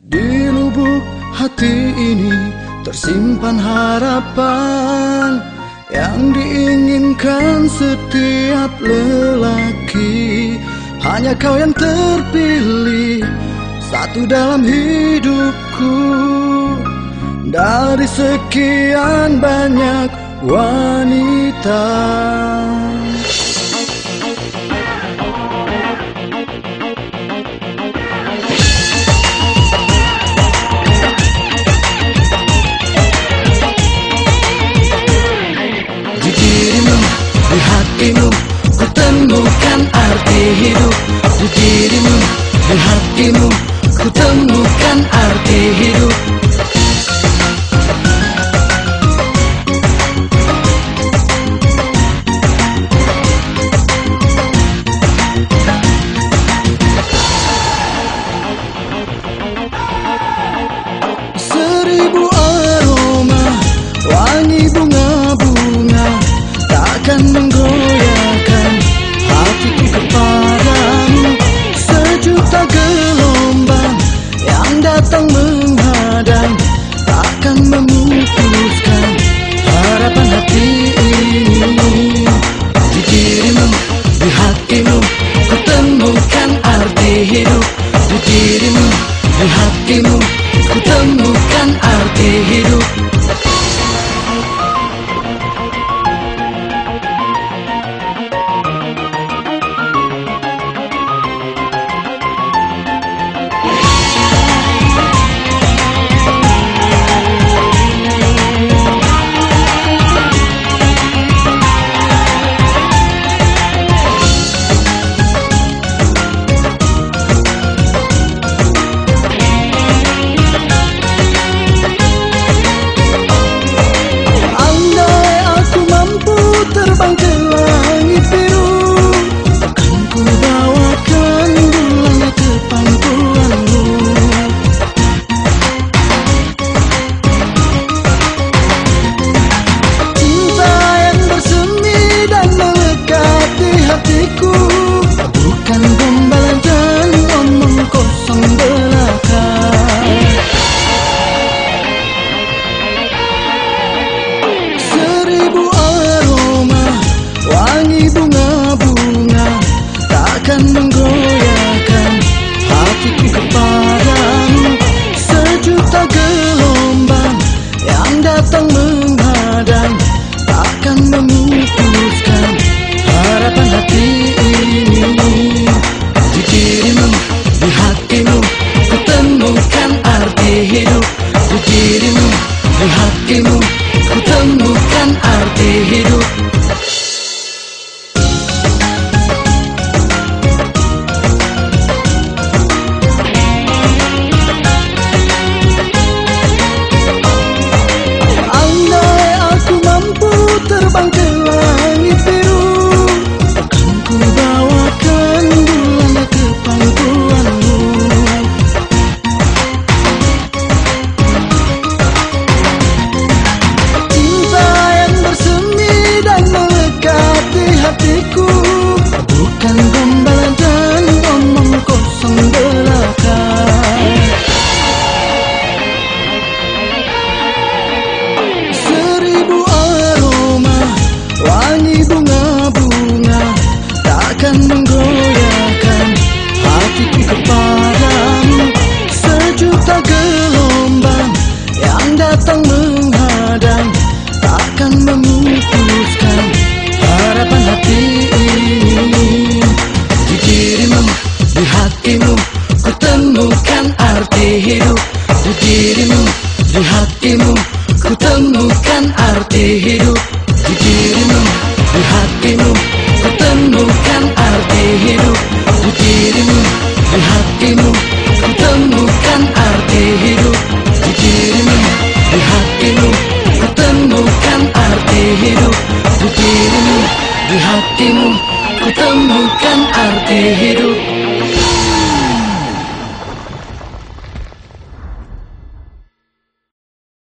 Di lubuk hati ini tersimpan harapan Yang diinginkan setiap lelaki. Hanya kau yang terpilih Satu dalam hidupku. Dari sekian banyak wanita. bukan arti hidup. yang arti hidup Di dirimu, di hatimu Kau arti hidup Di dirimu, di hatimu Kau arti hidup Di dirimu, di hatimu Kau arti hidup Di dirimu, di hatimu Kau arti hidup.